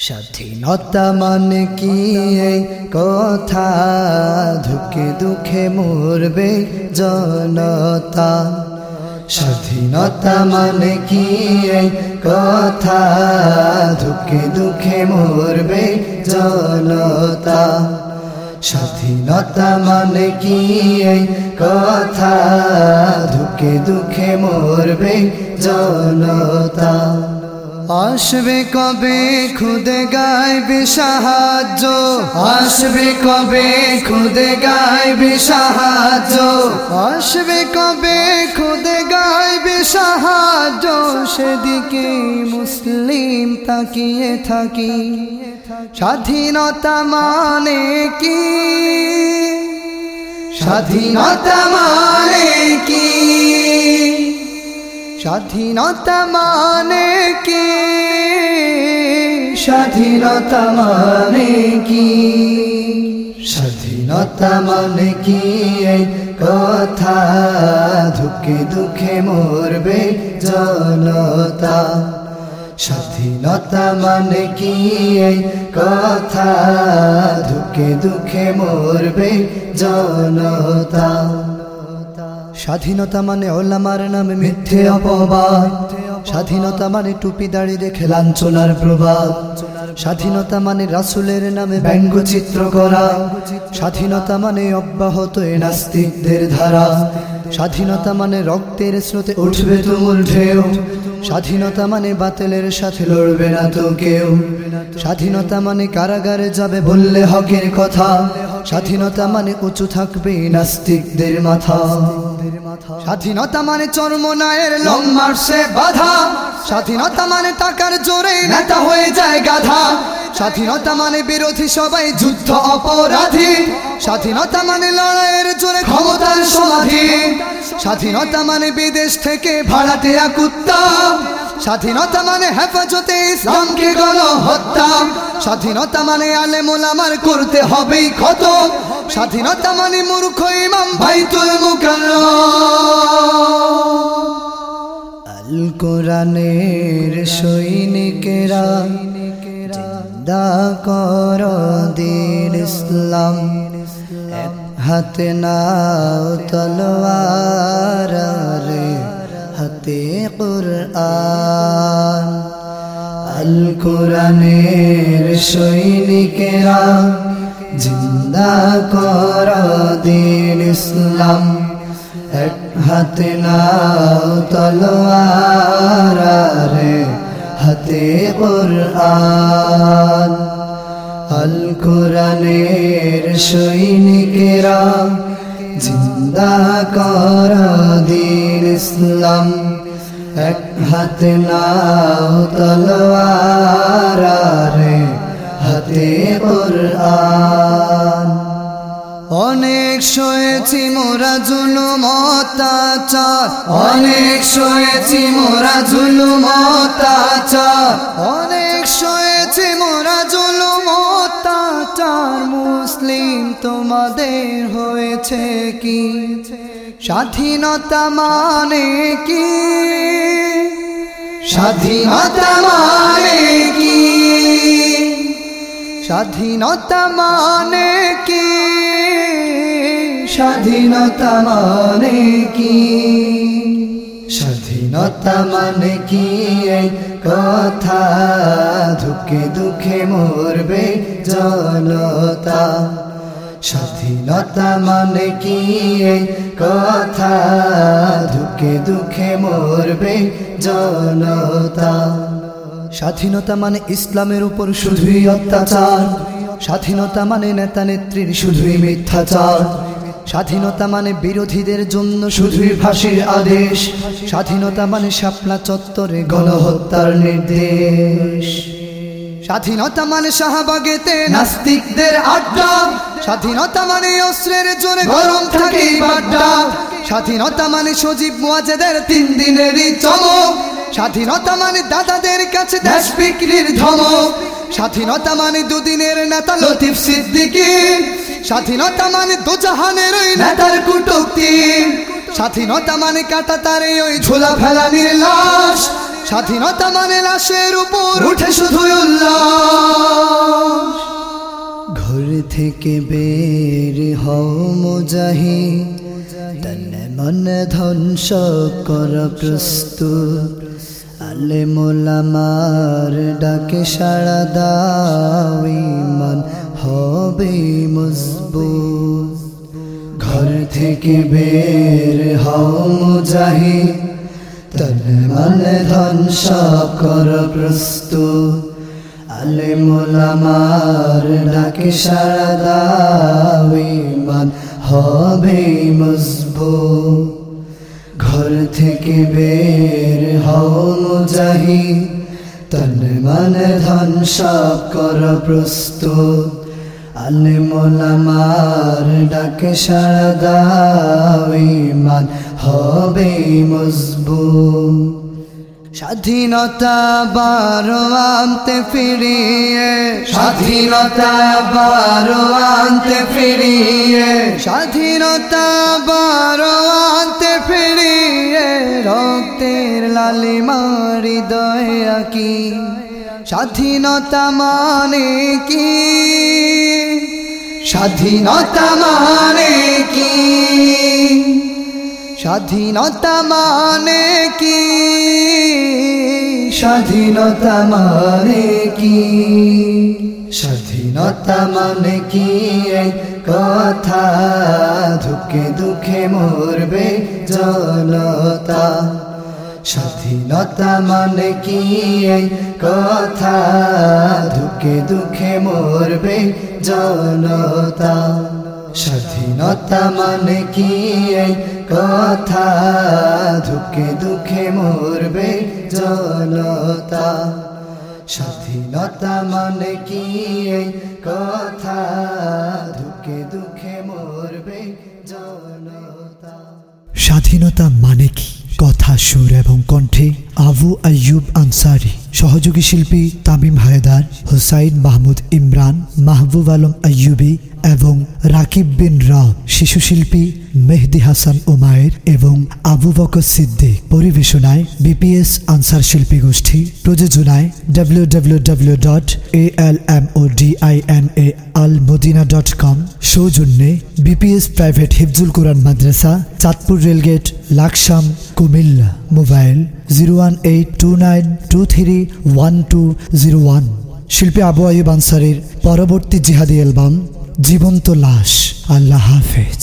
স্বাধীনতা মানে কি? কথা ধুকে দুঃখে মরবে জনতা। স্বাধীনতা মানে কি? কথা ধুকে দুঃখে মরবে জনতা। স্বাধীনতা মানে কি? কথা ধুকে দুঃখে মরবে জনতা। আসবে কবে? খুদে গাইবে সাহায্য। আসবে কবে? খুদে গাইবে সাহায্য। আসবে কবে? খুদে গাইবে সাহায্য। সেদিকে মুসলিম তাকিয়ে থাকি। স্বাধীনতা মানে কি? স্বাধীনতা মানে কি? স্বাধীনতা মানে কি? স্বাধীনতা মানে কি? স্বাধীনতা মানে কি? এই কথা দুঃখে দুঃখে মরবে জনতা। স্বাধীনতা মানে কি? এই কথা ধুকে দুঃখে মরবে জনতা। স্বাধীনতা মানে ওলামার নামে মিথ্যে অপবাদ। স্বাধীনতা মানে টুপি দাড়ি রেখে লাঞ্ছনার প্রভাব স্বাধীনতা মানে রাসুলের নামে ব্যঙ্গচিত্র করা। স্বাধীনতা মানে অব্যাহত এ নাস্তিকদের ধারা। স্বাধীনতা মানে রক্তের স্রোতে উঠবে তুমুল ঢেউ। স্বাধীনতা মানে বাতিলের সাথে লড়বে না তো কেউ। স্বাধীনতা মানে কারাগারে যাবে বললে হকের কথা। স্বাধীনতা মানে উঁচু থাকবে নাস্তিকদের মাথা। স্বাধীনতা মানে চর্মনায়ের লং মার্সে বাধা। স্বাধীনতা মানে টাকার জোরে নেতা হয়ে যায় গাধা। স্বাধীনতা মানে বিরোধী সবাই যুদ্ধ অপরাধী। স্বাধীনতা মানে লড়াইয়ের জোরে ক্ষমতার সমাধি। স্বাধীনতা মানে বিদেশ থেকে ভাড়াটে কুত্তা স্বাধীনতা মানে হেফাজতে ইসলামকে গণ হত্যা স্বাধীনতা মানে আলে মোলামার করতে হবেই কত স্বাধীনতা মানে মূর্খ ইমাম বাইতুল আল কোরআনের সৈনিকেরা জিন্দা কর দিন ইসলাম। হাতে নাও তলোয়ার হাতে কুরআন। আল কোরআনের সৈনিকেরা জিন্দা কর দিন ইসলাম। এক হাতে নাও তলোয়ার হাতে কুরআন। আল কোরআনের সৈনিকেরা জিন্দা কর দিন ইসলাম। এক হাতে নাও তলোয়ার রে হাতে কুরআন। অনেক শোয়েছি মোরা জুলুম, অত্যাচার। অনেক শোয়েছি মোরা জুলুম, অত্যাচার। অনেক শোয়েছি মোরা জুলুম, অত্যাচার। মুসলিম তোমাদের হয়েছে কি? স্বাধীনতা মানে কি? স্বাধীনতা মানে কি? স্বাধীনতা মানে কি? স্বাধীনতা মানে কি? স্বাধীনতা মানে কি? কথা দুঃখে দুঃখে মরবে জনতা। স্বাধীনতা মানে কি? কথা দুঃখে দুঃখে মরবে জনতা। স্বাধীনতা মানে ইসলামের উপর শুধুই অত্যাচার। স্বাধীনতা মানে নেতা নেত্রীর শুধুই মিথ্যাচার। স্বাধীনতা মানে বিরোধীদের জন্য শুধুই ফাঁসির আদেশ। স্বাধীনতা মানে শাপলা চত্বরে গণহত্যার নির্দেশ। স্বাধীনতা মানে শাহবাগেতে নাস্তিকদের আড্ডা। স্বাধীনতা মানে অস্ত্রের জোরে গরম থাকে আড্ডা স্বাধীনতা মানে সজীব মুয়াজেদের তিন দিনেরই চমক। স্বাধীনতা মানে দাদাদের কাছে দেশ বিক্রির ধমক। স্বাধীনতা মানে দুদিনের নেতা লতিফ সিদ্দিকি। স্বাধীনতা মানে দুজাহানের ওই নেতার কুটুক্তি। স্বাধীনতা মানে কাটা তারে ওই ঝোলা ফেলানির লাশ স্বাধীনতা মানে লাশের উপর উঠে শুধু ঘর থেকে বের হও মন ধ্বংস কর প্রস্তুত। আলে মোলামার ডাকে সারা দাও মন হবে মজবুত। ঘর থেকে বের হও মুজাহিদ। তন মন ধ্বংস কর প্রস্তুত। আলে মোলামার ডাকে দাও ইমান হবে মজবুত। ঘর থেকে বের হও মুজাহি তন মন ধন সব কর প্রস্তুত। আলে মোলামার ডাকে দাও ইমান হবে মজবুত। স্বাধীনতা বারো আনতে ফিরিয়ে, স্বাধীনতা বারো আনতে ফিরিয়ে, স্বাধীনতা বারো আনতে ফিরিয়ে, রক্তের লালিমা হৃদয় কি? স্বাধীনতা মানে কি? স্বাধীনতা মানে কি? স্বাধীনতা মানে কি? স্বাধীনতা মানে কি? স্বাধীনতা মানে কি? কথা দুঃখে দুঃখে মরবে জনতা। স্বাধীনতা মানে কি? এই কথা দুঃখে দুঃখে মরবে জনতা। স্বাধীনতা মানে কি? এই কথা দুঃখে দুঃখে মরবে জনতা। স্বাধীনতা মানে কি? এই কথা দুঃখে দুঃখে মরবে জনতা। স্বাধীনতা মানে কি? কথা সুর এবং কণ্ঠে আবু আয়ুব আনসারি, সহযোগী শিল্পী তামিম হায়দার, হুসাইন মাহমুদ ইমরান, মাহবুব আলম আয়ুবী এবং রাকিব বিন রাও শিশু শিল্পী মেহদি হাসান ওমায়ের এবং আবু বকর সিদ্দিক। পরিবেশনায় বিপিএস আনসার শিল্পী গোষ্ঠী, প্রযোজনায় W W W dot A L M O D I N A Al Madina dot com সৌজন্যে BPS private Hifzul Quran Madrasa, Chandpur rail gate, Laksam Comilla, mobile zero one eight two nine two three one two zero one. শিল্পী আবু আয়ুব আনসারের পরবর্তী জিহাদি album, জীবন্ত লাশ। আল্লাহ হাফেজ।